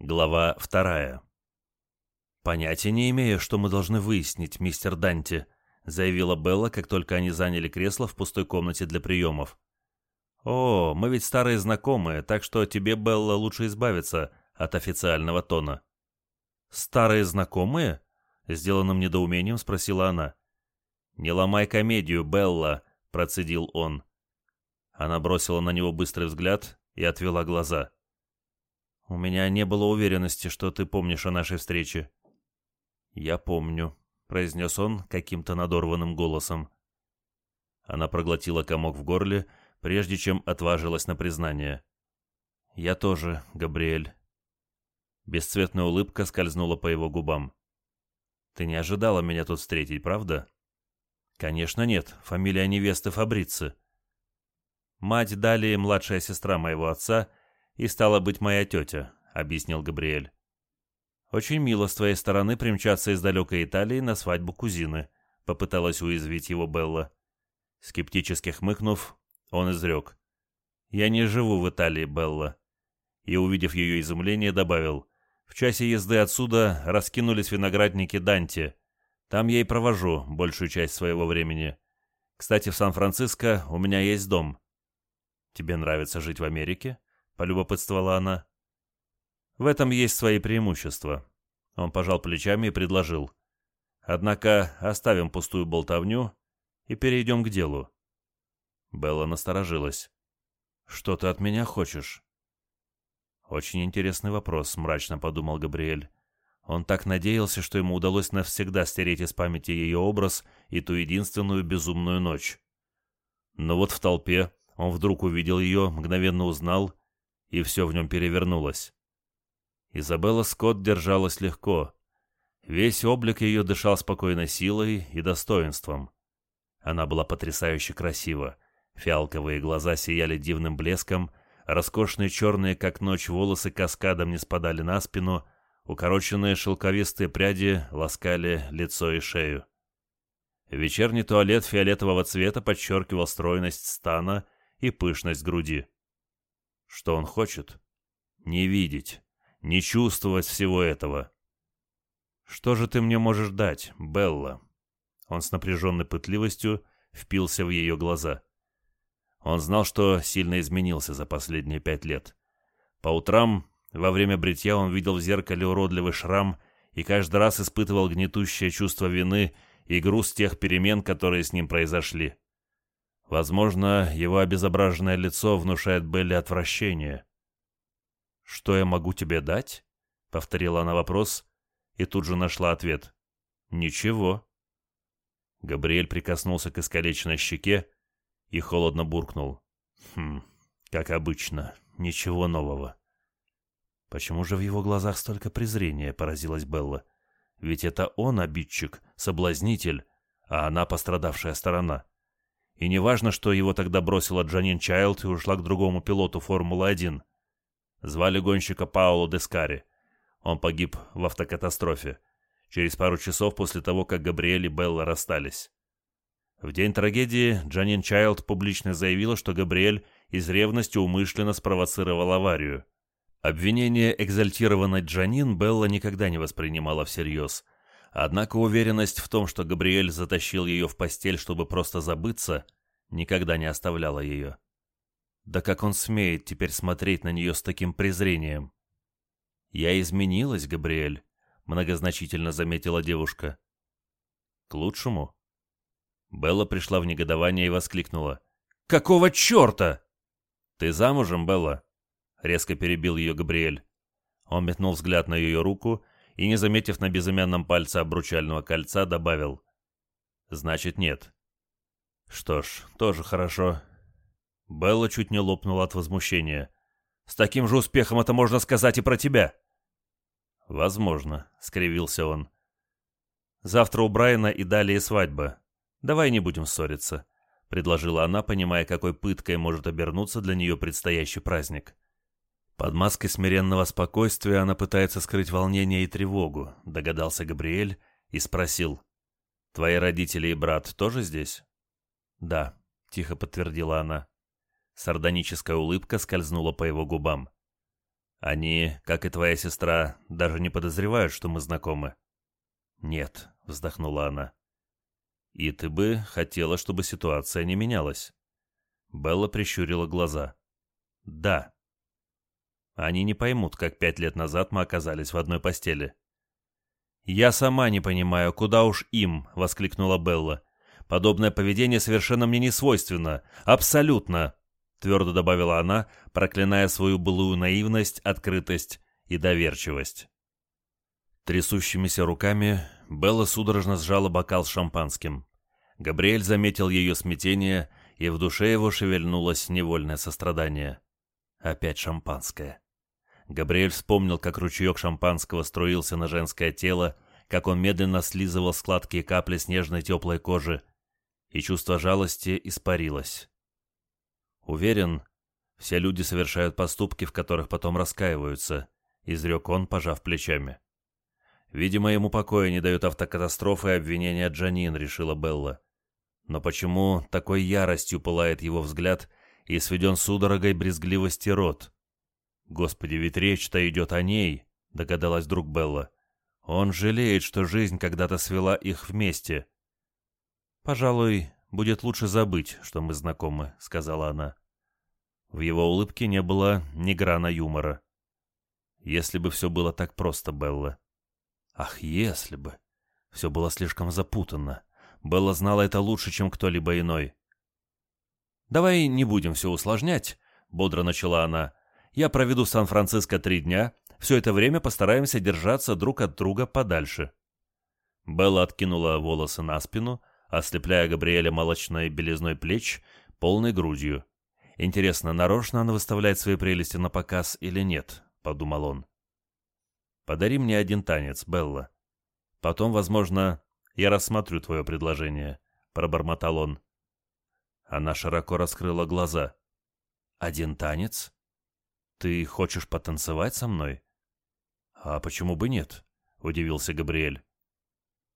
Глава вторая. «Понятия не имею, что мы должны выяснить, мистер Данти», заявила Белла, как только они заняли кресло в пустой комнате для приемов. «О, мы ведь старые знакомые, так что тебе, Белла, лучше избавиться от официального тона». «Старые знакомые?» — сделанным недоумением спросила она. «Не ломай комедию, Белла», — процедил он. Она бросила на него быстрый взгляд и отвела глаза. «У меня не было уверенности, что ты помнишь о нашей встрече». «Я помню», — произнес он каким-то надорванным голосом. Она проглотила комок в горле, прежде чем отважилась на признание. «Я тоже, Габриэль». Бесцветная улыбка скользнула по его губам. «Ты не ожидала меня тут встретить, правда?» «Конечно нет. Фамилия невесты Фабрицы». «Мать Дали младшая сестра моего отца и стала быть моя тетя», — объяснил Габриэль. «Очень мило с твоей стороны примчаться из далекой Италии на свадьбу кузины», — попыталась уязвить его Белла. Скептически хмыкнув, он изрек. «Я не живу в Италии, Белла». И, увидев ее изумление, добавил. «В часе езды отсюда раскинулись виноградники Данти. Там я и провожу большую часть своего времени. Кстати, в Сан-Франциско у меня есть дом». «Тебе нравится жить в Америке?» — полюбопытствовала она. В этом есть свои преимущества. Он пожал плечами и предложил. Однако оставим пустую болтовню и перейдем к делу. Белла насторожилась. «Что ты от меня хочешь?» «Очень интересный вопрос», — мрачно подумал Габриэль. Он так надеялся, что ему удалось навсегда стереть из памяти ее образ и ту единственную безумную ночь. Но вот в толпе он вдруг увидел ее, мгновенно узнал, и все в нем перевернулось. Изабелла Скотт держалась легко. Весь облик ее дышал спокойной силой и достоинством. Она была потрясающе красива. Фиалковые глаза сияли дивным блеском, роскошные черные, как ночь, волосы каскадом не спадали на спину, укороченные шелковистые пряди ласкали лицо и шею. Вечерний туалет фиолетового цвета подчеркивал стройность стана и пышность груди. Что он хочет? Не видеть не чувствовать всего этого. «Что же ты мне можешь дать, Белла?» Он с напряженной пытливостью впился в ее глаза. Он знал, что сильно изменился за последние пять лет. По утрам, во время бритья, он видел в зеркале уродливый шрам и каждый раз испытывал гнетущее чувство вины и груз тех перемен, которые с ним произошли. Возможно, его обезображенное лицо внушает Белле отвращение. «Что я могу тебе дать?» — повторила она вопрос и тут же нашла ответ. «Ничего». Габриэль прикоснулся к искалеченной щеке и холодно буркнул. «Хм, как обычно, ничего нового». «Почему же в его глазах столько презрения?» — поразилась Белла. «Ведь это он обидчик, соблазнитель, а она пострадавшая сторона. И не важно, что его тогда бросила Джанин Чайлд и ушла к другому пилоту Формулы-1. Звали гонщика Пауло Дескари. Он погиб в автокатастрофе. Через пару часов после того, как Габриэль и Белла расстались. В день трагедии Джанин Чайлд публично заявила, что Габриэль из ревности умышленно спровоцировал аварию. Обвинение экзальтированной Джанин Белла никогда не воспринимала всерьез. Однако уверенность в том, что Габриэль затащил ее в постель, чтобы просто забыться, никогда не оставляла ее. Да как он смеет теперь смотреть на нее с таким презрением? «Я изменилась, Габриэль», — многозначительно заметила девушка. «К лучшему?» Белла пришла в негодование и воскликнула. «Какого черта?» «Ты замужем, Белла?» — резко перебил ее Габриэль. Он метнул взгляд на ее руку и, не заметив на безымянном пальце обручального кольца, добавил. «Значит, нет». «Что ж, тоже хорошо. Белла чуть не лопнула от возмущения. «С таким же успехом это можно сказать и про тебя!» «Возможно», — скривился он. «Завтра у Брайана и далее свадьба. Давай не будем ссориться», — предложила она, понимая, какой пыткой может обернуться для нее предстоящий праздник. Под маской смиренного спокойствия она пытается скрыть волнение и тревогу, догадался Габриэль и спросил. «Твои родители и брат тоже здесь?» «Да», — тихо подтвердила она. Сардоническая улыбка скользнула по его губам. Они, как и твоя сестра, даже не подозревают, что мы знакомы. Нет, вздохнула она. И ты бы хотела, чтобы ситуация не менялась. Белла прищурила глаза. Да. Они не поймут, как пять лет назад мы оказались в одной постели. «Я сама не понимаю, куда уж им!» — воскликнула Белла. «Подобное поведение совершенно мне не свойственно. Абсолютно!» — твердо добавила она, проклиная свою былую наивность, открытость и доверчивость. Трясущимися руками Белла судорожно сжала бокал с шампанским. Габриэль заметил ее смятение, и в душе его шевельнулось невольное сострадание. Опять шампанское. Габриэль вспомнил, как ручеек шампанского струился на женское тело, как он медленно слизывал складки и капли снежной теплой кожи, и чувство жалости испарилось. Уверен, все люди совершают поступки, в которых потом раскаиваются, изрек он, пожав плечами. Видимо, ему покоя не дают автокатастрофы и обвинения Джанин, решила Белла. Но почему такой яростью пылает его взгляд и сведен судорогой брезгливости рот? «Господи, ведь речь-то идет о ней», — догадалась вдруг Белла. «Он жалеет, что жизнь когда-то свела их вместе». «Пожалуй, будет лучше забыть, что мы знакомы», — сказала она. В его улыбке не было ни грана юмора. «Если бы все было так просто, Белла». «Ах, если бы!» Все было слишком запутанно. Белла знала это лучше, чем кто-либо иной. «Давай не будем все усложнять», — бодро начала она. Я проведу в Сан-Франциско три дня. Все это время постараемся держаться друг от друга подальше». Белла откинула волосы на спину, ослепляя Габриэля молочной белизной плеч, полной грудью. «Интересно, нарочно она выставляет свои прелести на показ или нет?» — подумал он. «Подари мне один танец, Белла. Потом, возможно, я рассмотрю твое предложение», — пробормотал он. Она широко раскрыла глаза. «Один танец? «Ты хочешь потанцевать со мной?» «А почему бы нет?» — удивился Габриэль.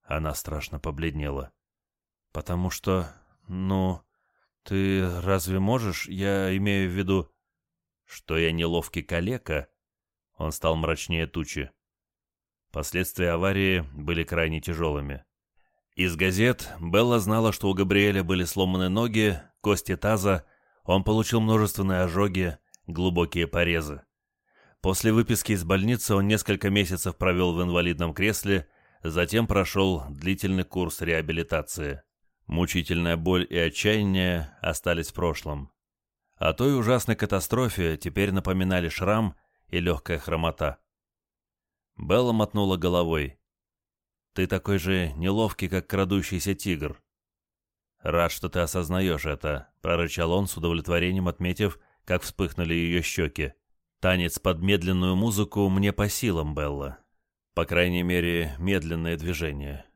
Она страшно побледнела. «Потому что... ну... Ты разве можешь? Я имею в виду...» «Что я неловкий калека?» Он стал мрачнее тучи. Последствия аварии были крайне тяжелыми. Из газет Белла знала, что у Габриэля были сломаны ноги, кости таза, он получил множественные ожоги, глубокие порезы. После выписки из больницы он несколько месяцев провел в инвалидном кресле, затем прошел длительный курс реабилитации. Мучительная боль и отчаяние остались в прошлом. О той ужасной катастрофе теперь напоминали шрам и легкая хромота. Белла мотнула головой. «Ты такой же неловкий, как крадущийся тигр». «Рад, что ты осознаешь это», — прорычал он с удовлетворением, отметив, как вспыхнули ее щеки. Танец под медленную музыку мне по силам, Белла. По крайней мере, медленное движение.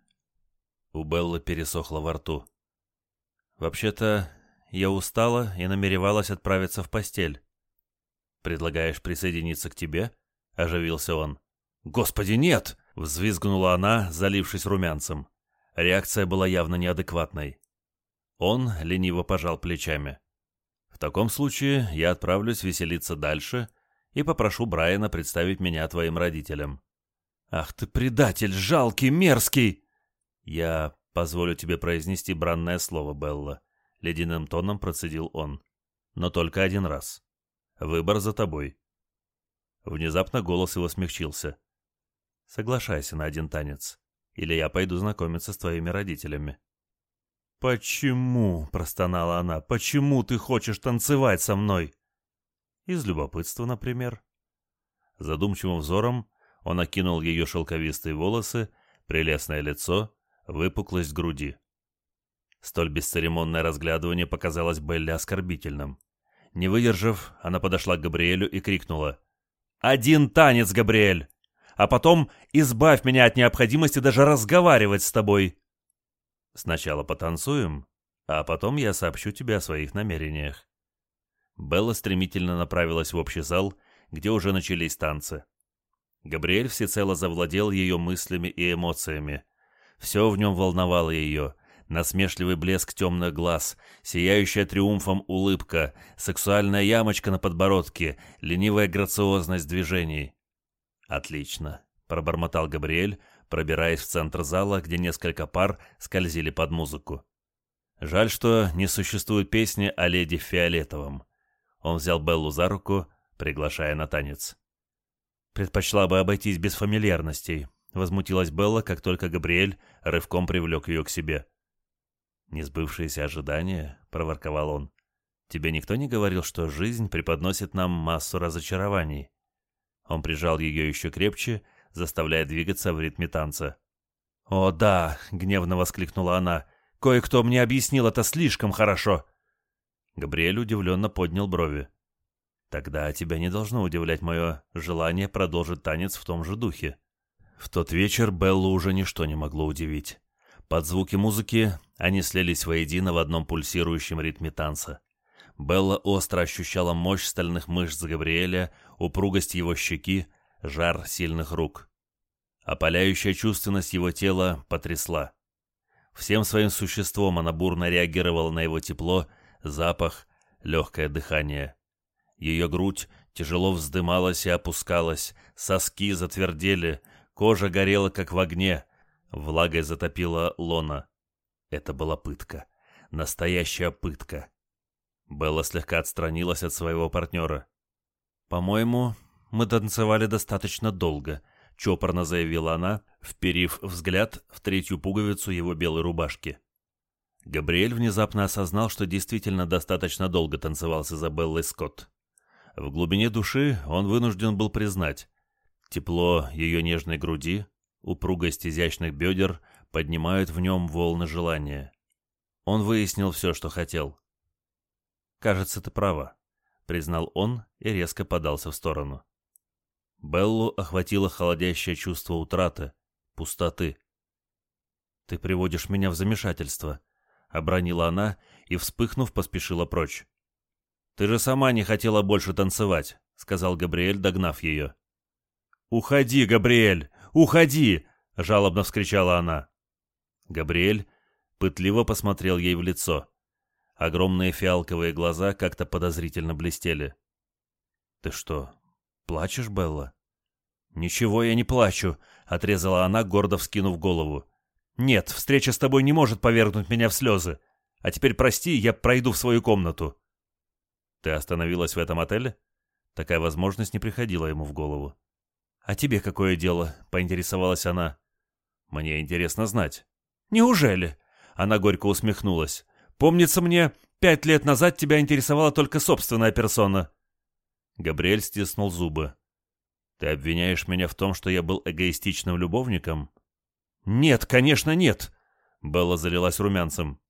У Беллы пересохло во рту. «Вообще-то, я устала и намеревалась отправиться в постель. Предлагаешь присоединиться к тебе?» — оживился он. «Господи, нет!» — взвизгнула она, залившись румянцем. Реакция была явно неадекватной. Он лениво пожал плечами. В таком случае я отправлюсь веселиться дальше и попрошу Брайана представить меня твоим родителям. Ах ты предатель, жалкий, мерзкий! Я позволю тебе произнести бранное слово, Белла, ледяным тоном процедил он. Но только один раз. Выбор за тобой. Внезапно голос его смягчился. Соглашайся на один танец, или я пойду знакомиться с твоими родителями. «Почему?» — простонала она. «Почему ты хочешь танцевать со мной?» «Из любопытства, например». Задумчивым взором он окинул ее шелковистые волосы, прелестное лицо, выпуклость груди. Столь бесцеремонное разглядывание показалось Белле оскорбительным. Не выдержав, она подошла к Габриэлю и крикнула. «Один танец, Габриэль! А потом избавь меня от необходимости даже разговаривать с тобой!» Сначала потанцуем, а потом я сообщу тебе о своих намерениях». Белла стремительно направилась в общий зал, где уже начались танцы. Габриэль всецело завладел ее мыслями и эмоциями. Все в нем волновало ее. Насмешливый блеск темных глаз, сияющая триумфом улыбка, сексуальная ямочка на подбородке, ленивая грациозность движений. «Отлично», — пробормотал Габриэль, пробираясь в центр зала, где несколько пар скользили под музыку. Жаль, что не существует песни о леди Фиолетовом. Он взял Беллу за руку, приглашая на танец. «Предпочла бы обойтись без фамильярностей», — возмутилась Белла, как только Габриэль рывком привлек ее к себе. «Несбывшиеся ожидания», — проворковал он. «Тебе никто не говорил, что жизнь преподносит нам массу разочарований?» Он прижал ее еще крепче, заставляя двигаться в ритме танца. «О, да!» — гневно воскликнула она. «Кое-кто мне объяснил это слишком хорошо!» Габриэль удивленно поднял брови. «Тогда тебя не должно удивлять мое желание продолжить танец в том же духе». В тот вечер Беллу уже ничто не могло удивить. Под звуки музыки они слились воедино в одном пульсирующем ритме танца. Белла остро ощущала мощь стальных мышц Габриэля, упругость его щеки, жар сильных рук. Опаляющая чувственность его тела потрясла. Всем своим существом она бурно реагировала на его тепло, запах, легкое дыхание. Ее грудь тяжело вздымалась и опускалась, соски затвердели, кожа горела, как в огне, Влагой затопила лона. Это была пытка. Настоящая пытка. Белла слегка отстранилась от своего партнера. «По-моему, мы танцевали достаточно долго», — чопорно заявила она, вперив взгляд в третью пуговицу его белой рубашки. Габриэль внезапно осознал, что действительно достаточно долго танцевал с Изабеллой Скотт. В глубине души он вынужден был признать. Тепло ее нежной груди, упругость изящных бедер поднимают в нем волны желания. Он выяснил все, что хотел. «Кажется, ты права», — признал он и резко подался в сторону. Беллу охватило холодящее чувство утраты, пустоты. «Ты приводишь меня в замешательство», — обронила она и, вспыхнув, поспешила прочь. «Ты же сама не хотела больше танцевать», — сказал Габриэль, догнав ее. «Уходи, Габриэль! Уходи!» — жалобно вскричала она. Габриэль пытливо посмотрел ей в лицо. Огромные фиалковые глаза как-то подозрительно блестели. «Ты что, плачешь, Белла?» «Ничего я не плачу», — отрезала она, гордо вскинув голову. «Нет, встреча с тобой не может повергнуть меня в слезы. А теперь прости, я пройду в свою комнату». «Ты остановилась в этом отеле?» Такая возможность не приходила ему в голову. «А тебе какое дело?» — поинтересовалась она. «Мне интересно знать». «Неужели?» — она горько усмехнулась. «Помнится мне, пять лет назад тебя интересовала только собственная персона». Габриэль стиснул зубы. «Ты обвиняешь меня в том, что я был эгоистичным любовником?» «Нет, конечно, нет!» Белла залилась румянцем.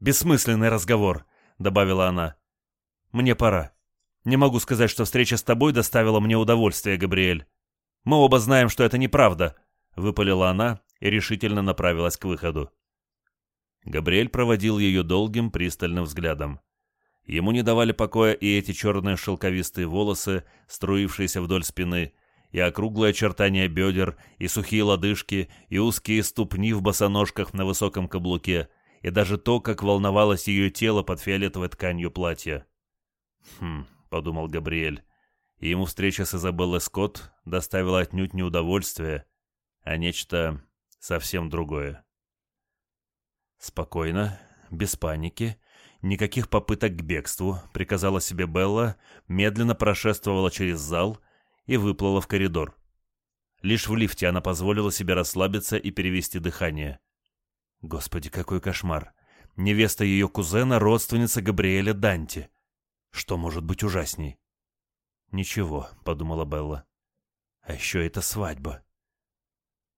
«Бессмысленный разговор», — добавила она. «Мне пора. Не могу сказать, что встреча с тобой доставила мне удовольствие, Габриэль. Мы оба знаем, что это неправда», — выпалила она и решительно направилась к выходу. Габриэль проводил ее долгим, пристальным взглядом. Ему не давали покоя и эти черные шелковистые волосы, струившиеся вдоль спины, и округлые очертания бедер, и сухие лодыжки, и узкие ступни в босоножках на высоком каблуке, и даже то, как волновалось ее тело под фиолетовой тканью платья. «Хм», — подумал Габриэль, и ему встреча с Изабеллой Скотт доставила отнюдь не удовольствие, а нечто совсем другое. «Спокойно, без паники, никаких попыток к бегству», — приказала себе Белла, медленно прошествовала через зал и выплыла в коридор. Лишь в лифте она позволила себе расслабиться и перевести дыхание. Господи, какой кошмар! Невеста ее кузена — родственница Габриэля Данти. Что может быть ужасней? «Ничего», — подумала Белла. «А еще это свадьба».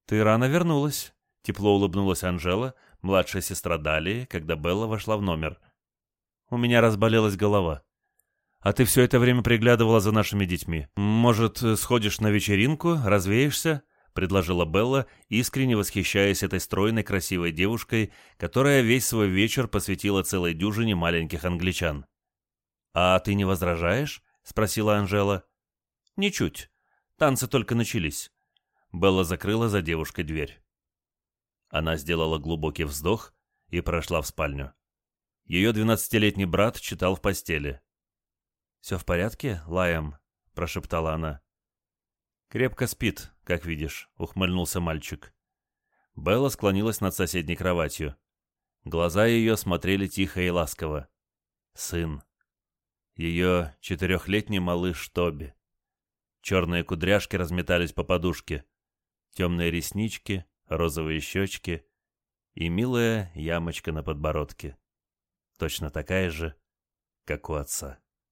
«Ты рано вернулась», — тепло улыбнулась Анжела, младшая сестра Далии, когда Белла вошла в номер. «У меня разболелась голова. А ты все это время приглядывала за нашими детьми. Может, сходишь на вечеринку, развеешься?» — предложила Белла, искренне восхищаясь этой стройной красивой девушкой, которая весь свой вечер посвятила целой дюжине маленьких англичан. «А ты не возражаешь?» — спросила Анжела. «Ничуть. Танцы только начались». Белла закрыла за девушкой дверь. Она сделала глубокий вздох и прошла в спальню. Ее двенадцатилетний брат читал в постели. «Все в порядке, Лайам?» — прошептала она. «Крепко спит, как видишь», — ухмыльнулся мальчик. Белла склонилась над соседней кроватью. Глаза ее смотрели тихо и ласково. Сын. Ее четырехлетний малыш Тоби. Черные кудряшки разметались по подушке. Темные реснички, розовые щечки и милая ямочка на подбородке. Точно такая же, как у отца.